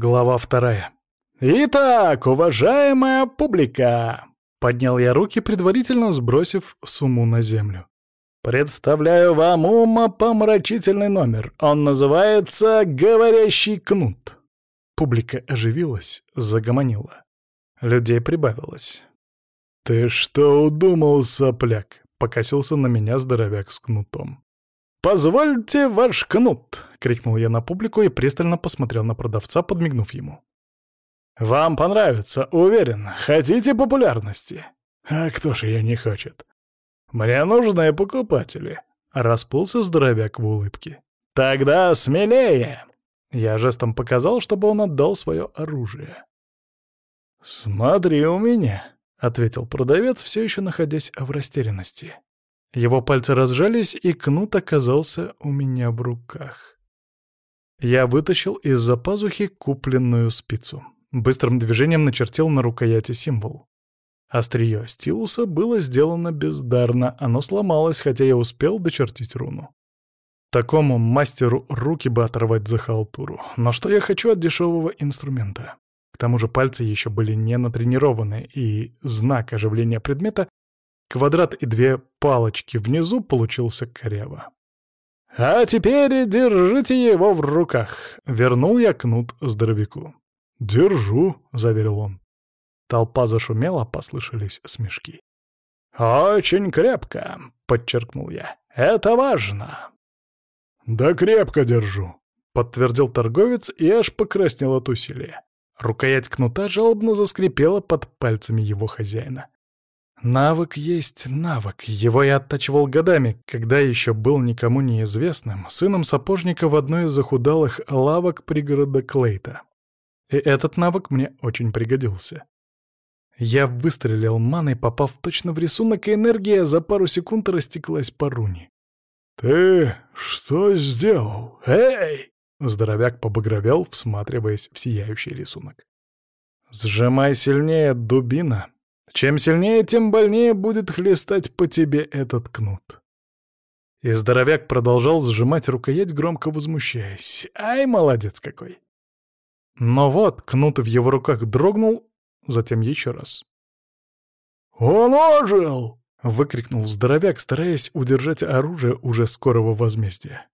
Глава вторая. «Итак, уважаемая публика!» Поднял я руки, предварительно сбросив сумму на землю. «Представляю вам умопомрачительный номер. Он называется «Говорящий кнут». Публика оживилась, загомонила. Людей прибавилось. «Ты что удумал, сопляк?» — покосился на меня здоровяк с кнутом. «Позвольте ваш кнут!» — крикнул я на публику и пристально посмотрел на продавца, подмигнув ему. «Вам понравится, уверен. Хотите популярности?» «А кто же ее не хочет?» «Мне нужны покупатели», — расплылся здоровяк в улыбке. «Тогда смелее!» Я жестом показал, чтобы он отдал свое оружие. «Смотри у меня», — ответил продавец, все еще находясь в растерянности. Его пальцы разжались, и кнут оказался у меня в руках. Я вытащил из-за пазухи купленную спицу. Быстрым движением начертил на рукояти символ. Острие стилуса было сделано бездарно, оно сломалось, хотя я успел дочертить руну. Такому мастеру руки бы оторвать за халтуру. Но что я хочу от дешевого инструмента? К тому же пальцы еще были не натренированы, и знак оживления предмета Квадрат и две палочки внизу получился коряво. «А теперь держите его в руках!» — вернул я кнут здоровяку. «Держу», — заверил он. Толпа зашумела, послышались смешки. «Очень крепко», — подчеркнул я. «Это важно». «Да крепко держу», — подтвердил торговец и аж покраснел от усилия. Рукоять кнута жалобно заскрипела под пальцами его хозяина. Навык есть навык. Его я оттачивал годами, когда еще был никому неизвестным, сыном сапожника в одной из захудалых лавок пригорода Клейта. И этот навык мне очень пригодился. Я выстрелил маной, попав точно в рисунок, и энергия за пару секунд растеклась по руне. «Ты что сделал? Эй!» Здоровяк побагровел, всматриваясь в сияющий рисунок. «Сжимай сильнее, дубина!» Чем сильнее, тем больнее будет хлестать по тебе этот кнут. И здоровяк продолжал сжимать рукоять, громко возмущаясь. Ай, молодец какой! Но вот кнут в его руках дрогнул, затем еще раз. «Он ожил!» — выкрикнул здоровяк, стараясь удержать оружие уже скорого возмездия.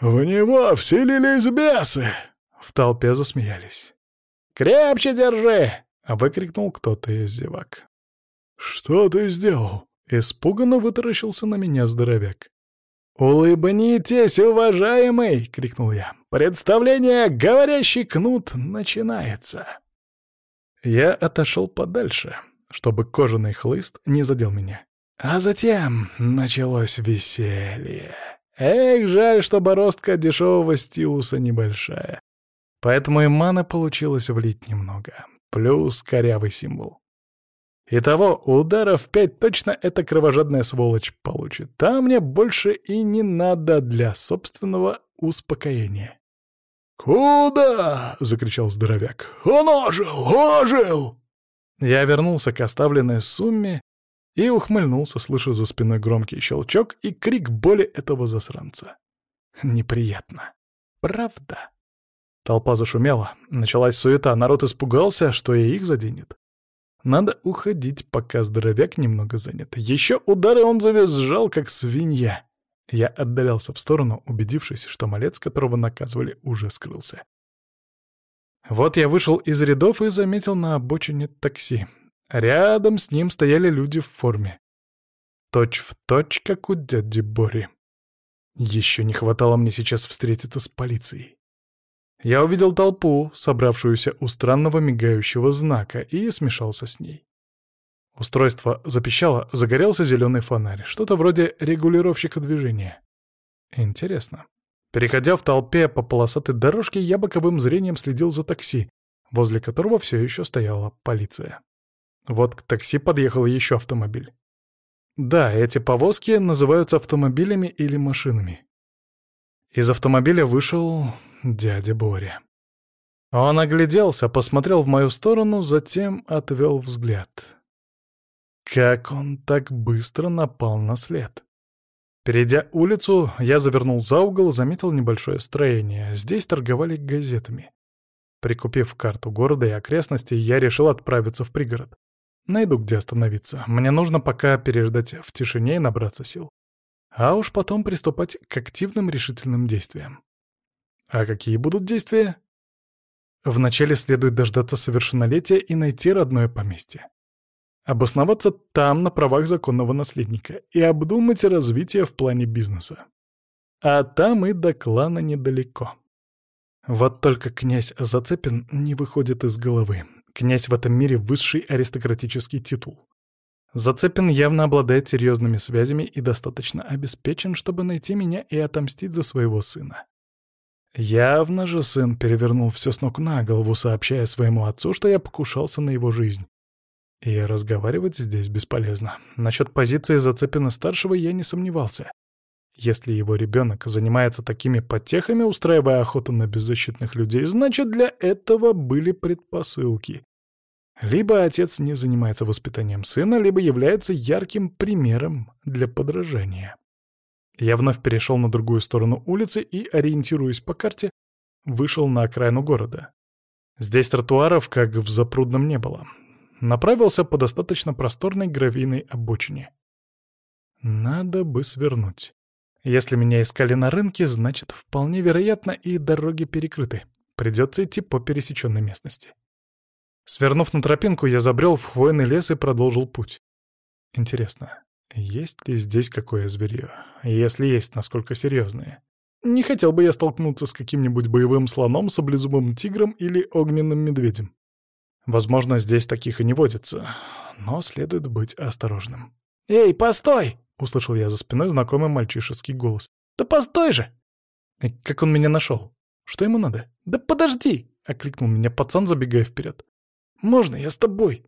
«В него вселились бесы!» В толпе засмеялись. «Крепче держи!» — выкрикнул кто-то из зевак. «Что ты сделал?» — испуганно вытаращился на меня здоровяк. «Улыбнитесь, уважаемый!» — крикнул я. «Представление «Говорящий кнут» начинается!» Я отошел подальше, чтобы кожаный хлыст не задел меня. А затем началось веселье. Эх, жаль, что бороздка дешевого стилуса небольшая. Поэтому и мана получилось влить немного плюс корявый символ. Итого, ударов пять точно эта кровожадная сволочь получит. А мне больше и не надо для собственного успокоения. «Куда?» — закричал здоровяк. «Он ожил! Ожил!» Я вернулся к оставленной сумме и ухмыльнулся, слыша за спиной громкий щелчок и крик боли этого засранца. Неприятно. Правда? Толпа зашумела, началась суета, народ испугался, что и их заденет. Надо уходить, пока здоровяк немного занят. Еще удары он завизжал, как свинья. Я отдалялся в сторону, убедившись, что малец, которого наказывали, уже скрылся. Вот я вышел из рядов и заметил на обочине такси. Рядом с ним стояли люди в форме. Точь в точь, как у дяди Бори. Еще не хватало мне сейчас встретиться с полицией. Я увидел толпу, собравшуюся у странного мигающего знака, и смешался с ней. Устройство запищало, загорелся зеленый фонарь, что-то вроде регулировщика движения. Интересно. Переходя в толпе по полосатой дорожке, я боковым зрением следил за такси, возле которого все еще стояла полиция. Вот к такси подъехал еще автомобиль. Да, эти повозки называются автомобилями или машинами. Из автомобиля вышел дядя Боря. Он огляделся, посмотрел в мою сторону, затем отвел взгляд. Как он так быстро напал на след? Перейдя улицу, я завернул за угол и заметил небольшое строение. Здесь торговали газетами. Прикупив карту города и окрестностей, я решил отправиться в пригород. Найду, где остановиться. Мне нужно пока переждать в тишине и набраться сил. А уж потом приступать к активным решительным действиям. А какие будут действия? Вначале следует дождаться совершеннолетия и найти родное поместье. Обосноваться там на правах законного наследника и обдумать развитие в плане бизнеса. А там и до клана недалеко. Вот только князь Зацепин не выходит из головы. Князь в этом мире — высший аристократический титул. Зацепин явно обладает серьезными связями и достаточно обеспечен, чтобы найти меня и отомстить за своего сына. Явно же сын перевернул все с ног на голову, сообщая своему отцу, что я покушался на его жизнь. И разговаривать здесь бесполезно. Насчет позиции Зацепина-старшего я не сомневался. Если его ребенок занимается такими потехами, устраивая охоту на беззащитных людей, значит, для этого были предпосылки. Либо отец не занимается воспитанием сына, либо является ярким примером для подражания. Я вновь перешел на другую сторону улицы и, ориентируясь по карте, вышел на окраину города. Здесь тротуаров, как в Запрудном, не было. Направился по достаточно просторной гравийной обочине. Надо бы свернуть. Если меня искали на рынке, значит, вполне вероятно, и дороги перекрыты. Придется идти по пересеченной местности. Свернув на тропинку, я забрел в хвойный лес и продолжил путь. Интересно, есть ли здесь какое зверье? Если есть, насколько серьезное? Не хотел бы я столкнуться с каким-нибудь боевым слоном, саблезубым тигром или огненным медведем. Возможно, здесь таких и не водится, но следует быть осторожным. «Эй, постой!» Услышал я за спиной знакомый мальчишеский голос. «Да постой же!» И как он меня нашел? Что ему надо? «Да подожди!» — окликнул меня пацан, забегая вперед. «Можно я с тобой?»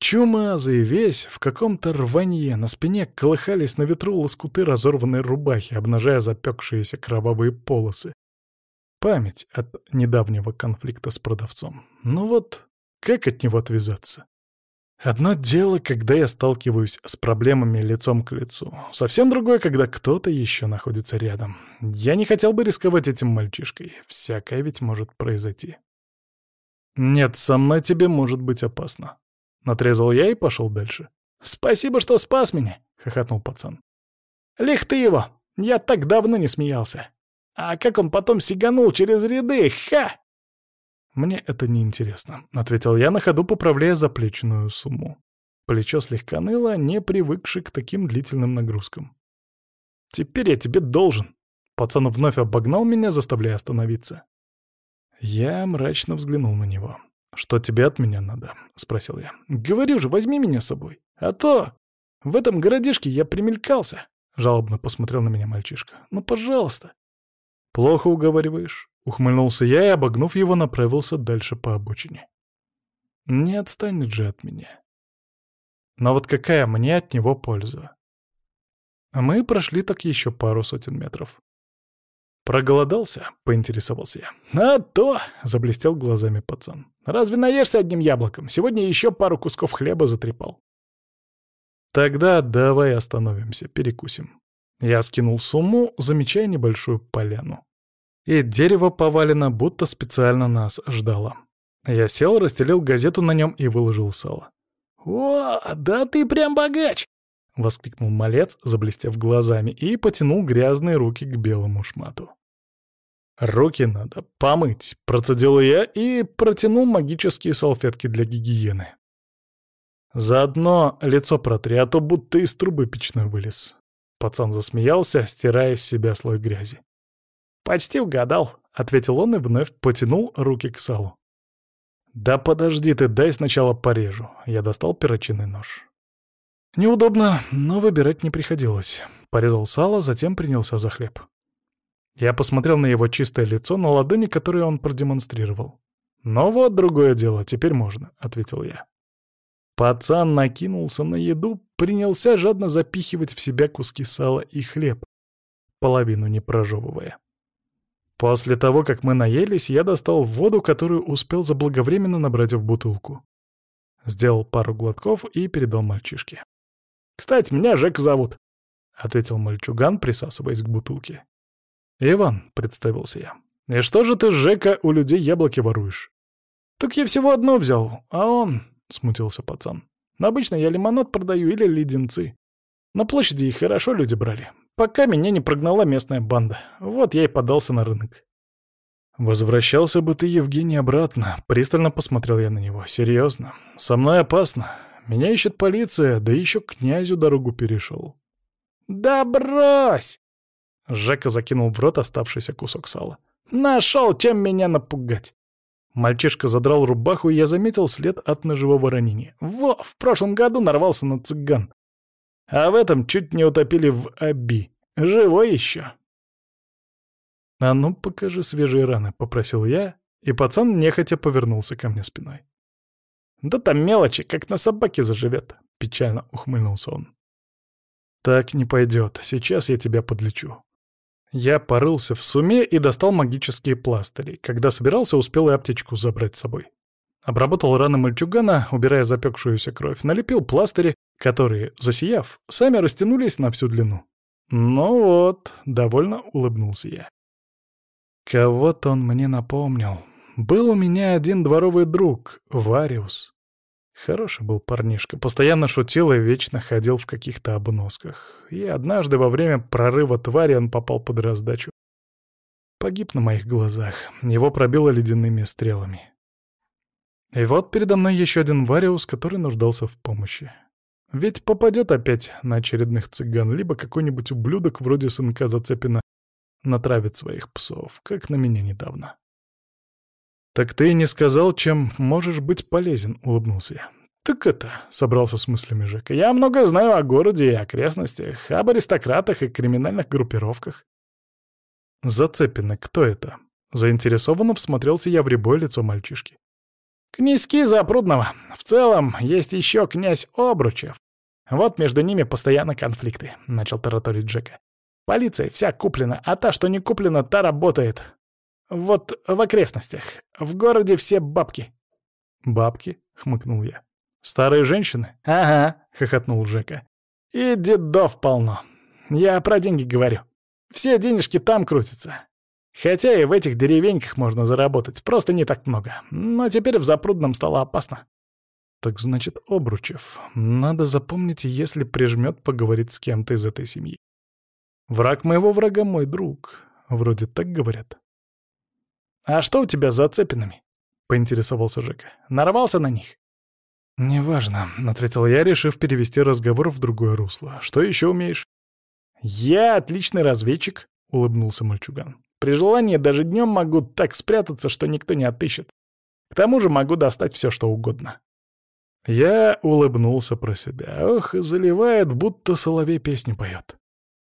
Чумазый весь, в каком-то рванье, на спине колыхались на ветру лоскуты разорванной рубахи, обнажая запекшиеся кровавые полосы. Память от недавнего конфликта с продавцом. Ну вот, как от него отвязаться? Одно дело, когда я сталкиваюсь с проблемами лицом к лицу. Совсем другое, когда кто-то еще находится рядом. Я не хотел бы рисковать этим мальчишкой. Всякое ведь может произойти. «Нет, со мной тебе может быть опасно». Натрезал я и пошел дальше. «Спасибо, что спас меня», — хохотнул пацан. «Лих ты его! Я так давно не смеялся. А как он потом сиганул через ряды, ха!» «Мне это не интересно, ответил я на ходу, поправляя заплеченную сумму. Плечо слегка ныло, не привыкший к таким длительным нагрузкам. «Теперь я тебе должен!» Пацан вновь обогнал меня, заставляя остановиться. Я мрачно взглянул на него. «Что тебе от меня надо?» — спросил я. «Говорю же, возьми меня с собой. А то в этом городишке я примелькался!» — жалобно посмотрел на меня мальчишка. «Ну, пожалуйста!» «Плохо уговариваешь. Ухмыльнулся я и, обогнув его, направился дальше по обочине. Не отстанет же от меня. Но вот какая мне от него польза? Мы прошли так еще пару сотен метров. «Проголодался?» — поинтересовался я. «А то!» — заблестел глазами пацан. «Разве наешься одним яблоком? Сегодня еще пару кусков хлеба затрепал». «Тогда давай остановимся, перекусим». Я скинул сумму, замечая небольшую поляну и дерево повалено, будто специально нас ждало. Я сел, расстелил газету на нем и выложил сало. «О, да ты прям богач!» — воскликнул малец, заблестев глазами, и потянул грязные руки к белому шмату. «Руки надо помыть», — процедил я и протянул магические салфетки для гигиены. «Заодно лицо протри, а то будто из трубы печной вылез». Пацан засмеялся, стирая с себя слой грязи. «Почти угадал», — ответил он и вновь потянул руки к салу. «Да подожди ты, дай сначала порежу». Я достал перочинный нож. Неудобно, но выбирать не приходилось. Порезал сало, затем принялся за хлеб. Я посмотрел на его чистое лицо, на ладони, которые он продемонстрировал. «Ну вот другое дело, теперь можно», — ответил я. Пацан накинулся на еду, принялся жадно запихивать в себя куски сала и хлеб, половину не прожевывая. После того, как мы наелись, я достал воду, которую успел заблаговременно набрать в бутылку. Сделал пару глотков и передал мальчишке. «Кстати, меня Жек зовут», — ответил мальчуган, присасываясь к бутылке. «Иван», — представился я. «И что же ты, Жека, у людей яблоки воруешь?» «Так я всего одно взял, а он...» — смутился пацан. «Обычно я лимонад продаю или леденцы. На площади их хорошо люди брали. Пока меня не прогнала местная банда. Вот я и подался на рынок». «Возвращался бы ты, Евгений, обратно», — пристально посмотрел я на него. «Серьезно. Со мной опасно. Меня ищет полиция, да еще князю дорогу перешел». «Да брось!» Жека закинул в рот оставшийся кусок сала. «Нашел, чем меня напугать!» Мальчишка задрал рубаху, и я заметил след от ножевого ранения. Во, в прошлом году нарвался на цыган. А в этом чуть не утопили в оби. Живой еще. «А ну, покажи свежие раны», — попросил я, и пацан нехотя повернулся ко мне спиной. «Да там мелочи, как на собаке заживет», — печально ухмыльнулся он. «Так не пойдет. Сейчас я тебя подлечу». Я порылся в суме и достал магические пластыри. Когда собирался, успел и аптечку забрать с собой. Обработал раны мальчугана, убирая запекшуюся кровь, налепил пластыри, которые, засияв, сами растянулись на всю длину. «Ну вот», — довольно улыбнулся я. Кого-то он мне напомнил. Был у меня один дворовый друг, Вариус. Хороший был парнишка, постоянно шутил и вечно ходил в каких-то обносках. И однажды во время прорыва твари он попал под раздачу. Погиб на моих глазах, его пробило ледяными стрелами. И вот передо мной еще один Вариус, который нуждался в помощи. Ведь попадет опять на очередных цыган, либо какой-нибудь ублюдок вроде сынка Зацепина натравит своих псов, как на меня недавно. «Так ты и не сказал, чем можешь быть полезен», — улыбнулся я. «Так это», — собрался с мыслями Жека, — «я много знаю о городе и окрестностях, об аристократах и криминальных группировках». «Зацепины, кто это?» Заинтересованно всмотрелся я в рябое лицо мальчишки. «Князьки Запрудного. В целом, есть еще князь Обручев. Вот между ними постоянно конфликты», — начал тараторить Джека. Полиция вся куплена, а та, что не куплена, та работает. Вот в окрестностях. В городе все бабки». «Бабки?» — хмыкнул я. «Старые женщины?» «Ага», — хохотнул Жека. «И дедов полно. Я про деньги говорю. Все денежки там крутятся. Хотя и в этих деревеньках можно заработать, просто не так много. Но теперь в Запрудном стало опасно». «Так значит, Обручев. Надо запомнить, если прижмет поговорить с кем-то из этой семьи. Враг моего врага — мой друг. Вроде так говорят. «А что у тебя за цепинами?» — поинтересовался Жека. «Нарвался на них?» «Неважно», — ответил я, решив перевести разговор в другое русло. «Что еще умеешь?» «Я отличный разведчик», — улыбнулся мальчуган. «При желании даже днем могу так спрятаться, что никто не отыщет. К тому же могу достать все, что угодно». Я улыбнулся про себя. Ох, заливает, будто соловей песню поет.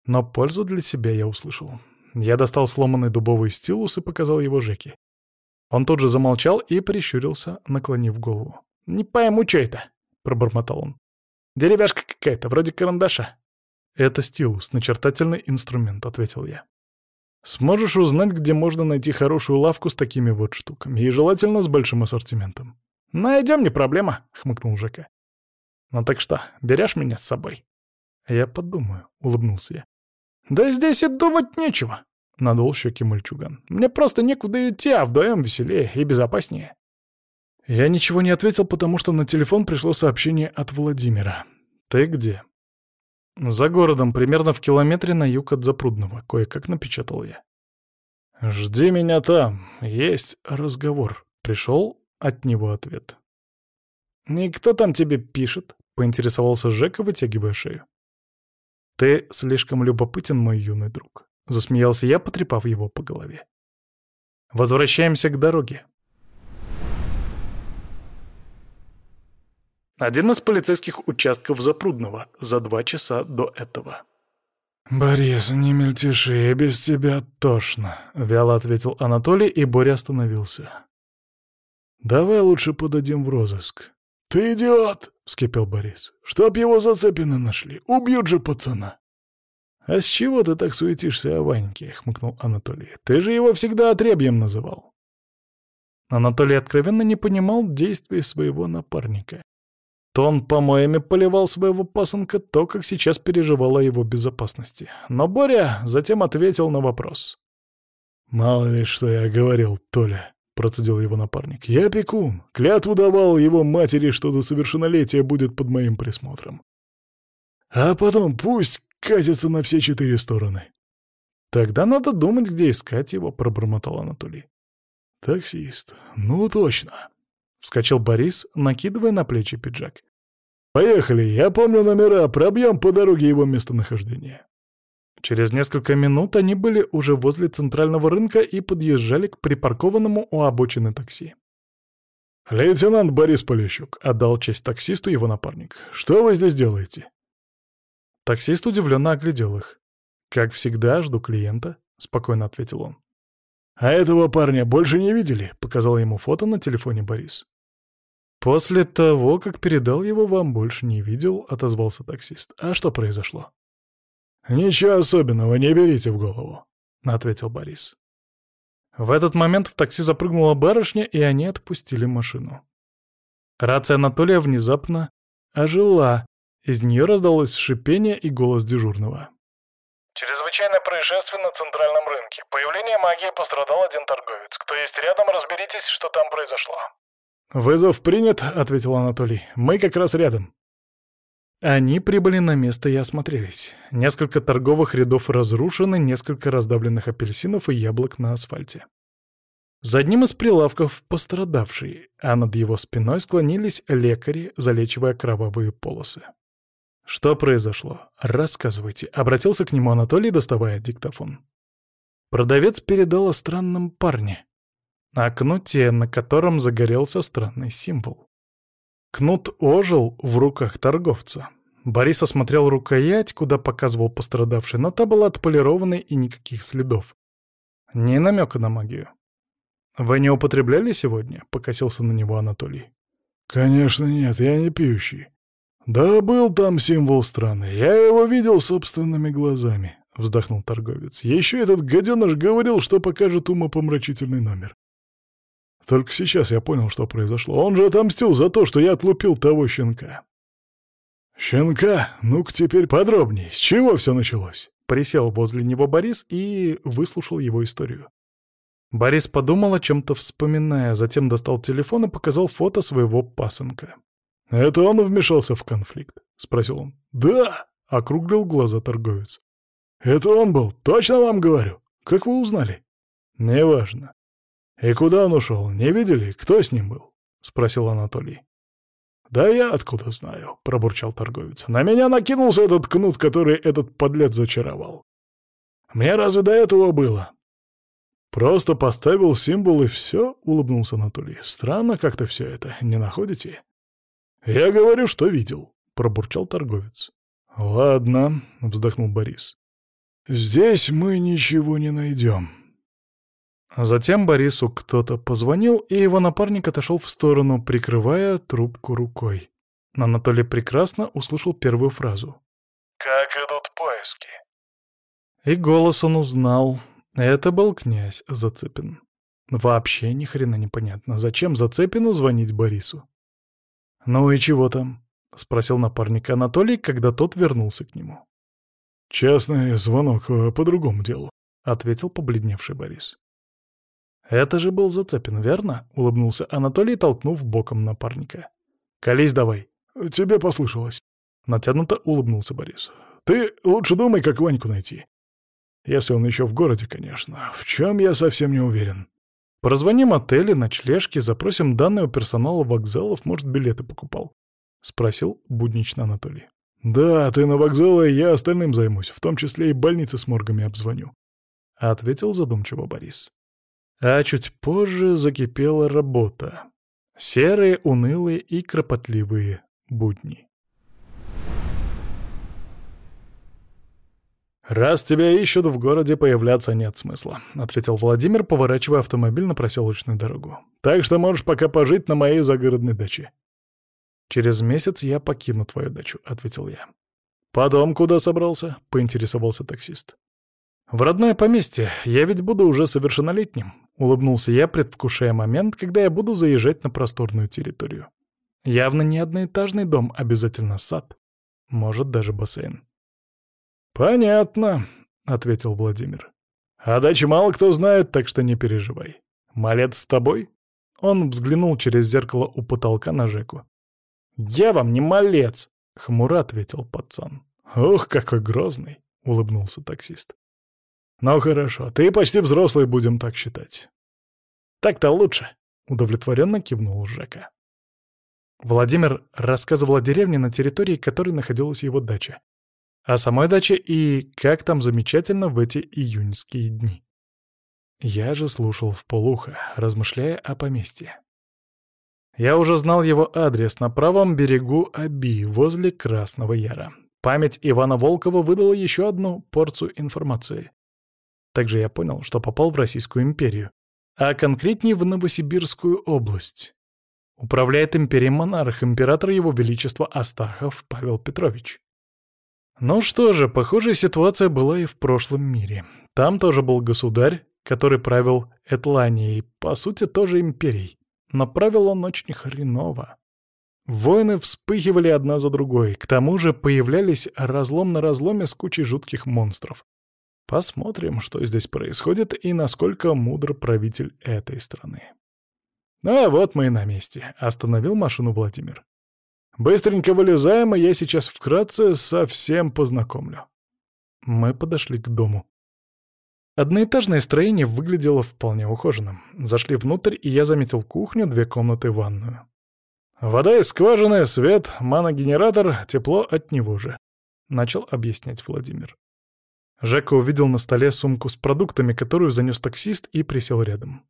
Но пользу для себя я услышал. Я достал сломанный дубовый стилус и показал его Жеке. Он тут же замолчал и прищурился, наклонив голову. «Не пойму, что это?» — пробормотал он. «Деревяшка какая-то, вроде карандаша». «Это стилус, начертательный инструмент», — ответил я. «Сможешь узнать, где можно найти хорошую лавку с такими вот штуками, и желательно с большим ассортиментом». «Найдем, не проблема», — хмыкнул Жека. «Ну так что, берешь меня с собой?» «Я подумаю», — улыбнулся я. «Да здесь и думать нечего», — надул щеки мальчуган. «Мне просто некуда идти, а вдвоем веселее и безопаснее». Я ничего не ответил, потому что на телефон пришло сообщение от Владимира. «Ты где?» «За городом, примерно в километре на юг от Запрудного», — кое-как напечатал я. «Жди меня там, есть разговор», — пришел от него ответ. «И кто там тебе пишет?» — поинтересовался Жека, вытягивая шею. «Ты слишком любопытен, мой юный друг», — засмеялся я, потрепав его по голове. «Возвращаемся к дороге». Один из полицейских участков Запрудного за два часа до этого. «Борис, не мельтеши, без тебя тошно», — вяло ответил Анатолий, и Боря остановился. «Давай лучше подадим в розыск. «Ты идиот!» — вскипел Борис. «Чтоб его зацепины нашли! Убьют же пацана!» «А с чего ты так суетишься о Ваньке?» — хмыкнул Анатолий. «Ты же его всегда отребьем называл». Анатолий откровенно не понимал действий своего напарника. То он помоями поливал своего пасынка, то, как сейчас переживал о его безопасности. Но Боря затем ответил на вопрос. «Мало ли, что я говорил, Толя», — процедил его напарник. «Я опекун. Клятву давал его матери, что до совершеннолетия будет под моим присмотром. А потом пусть катится на все четыре стороны». «Тогда надо думать, где искать его», — пробормотал Анатолий. «Таксист. Ну, точно». Вскочил Борис, накидывая на плечи пиджак. «Поехали, я помню номера, пробьем по дороге его местонахождение». Через несколько минут они были уже возле центрального рынка и подъезжали к припаркованному у обочины такси. «Лейтенант Борис Полищук», — отдал честь таксисту его напарник. «Что вы здесь делаете?» Таксист удивленно оглядел их. «Как всегда, жду клиента», — спокойно ответил он. «А этого парня больше не видели?» — показал ему фото на телефоне Борис. «После того, как передал его, вам больше не видел», — отозвался таксист. «А что произошло?» «Ничего особенного, не берите в голову», — ответил Борис. В этот момент в такси запрыгнула барышня, и они отпустили машину. Рация Анатолия внезапно ожила. Из нее раздалось шипение и голос дежурного. «Чрезвычайное происшествие на центральном рынке. Появление магии пострадал один торговец. Кто есть рядом, разберитесь, что там произошло». «Вызов принят», — ответил Анатолий. «Мы как раз рядом». Они прибыли на место и осмотрелись. Несколько торговых рядов разрушены, несколько раздавленных апельсинов и яблок на асфальте. За одним из прилавков пострадавший, а над его спиной склонились лекари, залечивая кровавые полосы. «Что произошло? Рассказывайте», — обратился к нему Анатолий, доставая диктофон. Продавец передал о странном парне. О кнуте, на котором загорелся странный символ. Кнут ожил в руках торговца. Борис осмотрел рукоять, куда показывал пострадавший, но та была отполированной и никаких следов. Ни намека на магию. «Вы не употребляли сегодня?» — покосился на него Анатолий. «Конечно нет, я не пьющий. Да был там символ страны, я его видел собственными глазами», — вздохнул торговец. «Еще этот гаденыш говорил, что покажет умопомрачительный номер. Только сейчас я понял, что произошло. Он же отомстил за то, что я отлупил того щенка. «Щенка? Ну-ка теперь подробнее. С чего все началось?» Присел возле него Борис и выслушал его историю. Борис подумал о чем-то вспоминая, затем достал телефон и показал фото своего пасынка. «Это он вмешался в конфликт?» — спросил он. «Да!» — округлил глаза торговец. «Это он был, точно вам говорю. Как вы узнали?» «Неважно. «И куда он ушел? Не видели? Кто с ним был?» — спросил Анатолий. «Да я откуда знаю», — пробурчал торговец. «На меня накинулся этот кнут, который этот подлец зачаровал. Мне разве до этого было?» «Просто поставил символ и все», — улыбнулся Анатолий. «Странно как-то все это, не находите?» «Я говорю, что видел», — пробурчал торговец. «Ладно», — вздохнул Борис. «Здесь мы ничего не найдем». Затем Борису кто-то позвонил, и его напарник отошел в сторону, прикрывая трубку рукой. Анатолий прекрасно услышал первую фразу. «Как идут поиски?» И голос он узнал. Это был князь Зацепин. Вообще ни хрена непонятно, зачем Зацепину звонить Борису. «Ну и чего там?» — спросил напарник Анатолий, когда тот вернулся к нему. «Частный звонок э, по другому делу», — ответил побледневший Борис. «Это же был Зацепин, верно?» — улыбнулся Анатолий, толкнув боком напарника. «Колись давай». «Тебе послышалось». Натянуто улыбнулся Борис. «Ты лучше думай, как Ваньку найти. Если он еще в городе, конечно. В чем я совсем не уверен». «Прозвоним отели, ночлежки, запросим данные у персонала вокзалов, может, билеты покупал?» — спросил буднично Анатолий. «Да, ты на вокзалы, я остальным займусь, в том числе и больницы с моргами обзвоню», — ответил задумчиво Борис. А чуть позже закипела работа. Серые, унылые и кропотливые будни. «Раз тебя ищут в городе, появляться нет смысла», — ответил Владимир, поворачивая автомобиль на проселочную дорогу. «Так что можешь пока пожить на моей загородной даче». «Через месяц я покину твою дачу», — ответил я. «Потом куда собрался?» — поинтересовался таксист. «В родное поместье. Я ведь буду уже совершеннолетним», — улыбнулся я, предвкушая момент, когда я буду заезжать на просторную территорию. Явно не одноэтажный дом, обязательно сад. Может, даже бассейн. «Понятно», — ответил Владимир. «А дачи мало кто знает, так что не переживай. Малец с тобой?» Он взглянул через зеркало у потолка на Жеку. «Я вам не малец!» — хмуро ответил пацан. «Ох, какой грозный!» — улыбнулся таксист. «Ну хорошо, ты почти взрослый, будем так считать». «Так-то лучше», — удовлетворенно кивнул Жека. Владимир рассказывал о деревне, на территории которой находилась его дача. О самой даче и как там замечательно в эти июньские дни. Я же слушал в полухо, размышляя о поместье. Я уже знал его адрес на правом берегу Аби, возле Красного Яра. Память Ивана Волкова выдала еще одну порцию информации. Также я понял, что попал в Российскую империю, а конкретнее в Новосибирскую область. Управляет империей монарх, император его величества Астахов Павел Петрович. Ну что же, похожая ситуация была и в прошлом мире. Там тоже был государь, который правил Этланией, по сути, тоже империей. Но правил он очень хреново. Войны вспыхивали одна за другой, к тому же появлялись разлом на разломе с кучей жутких монстров. Посмотрим, что здесь происходит и насколько мудр правитель этой страны. «А вот мы и на месте», — остановил машину Владимир. «Быстренько вылезаем, и я сейчас вкратце совсем познакомлю». Мы подошли к дому. Одноэтажное строение выглядело вполне ухоженным. Зашли внутрь, и я заметил кухню, две комнаты, ванную. «Вода из скважины, свет, маногенератор, тепло от него же», — начал объяснять Владимир. Жека увидел на столе сумку с продуктами, которую занес таксист, и присел рядом.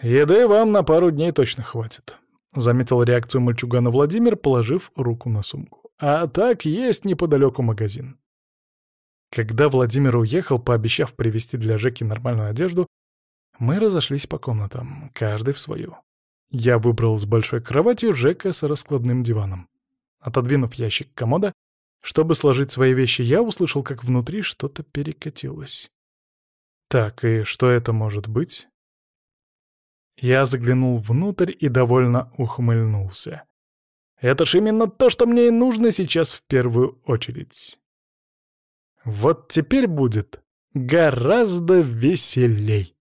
«Еды вам на пару дней точно хватит», — заметил реакцию мальчугана Владимир, положив руку на сумку. «А так есть неподалеку магазин». Когда Владимир уехал, пообещав привезти для Жеки нормальную одежду, мы разошлись по комнатам, каждый в свою. Я выбрал с большой кроватью, Жека с раскладным диваном. Отодвинув ящик комода, чтобы сложить свои вещи, я услышал, как внутри что-то перекатилось. Так, и что это может быть? Я заглянул внутрь и довольно ухмыльнулся. Это ж именно то, что мне и нужно сейчас в первую очередь. Вот теперь будет гораздо веселей.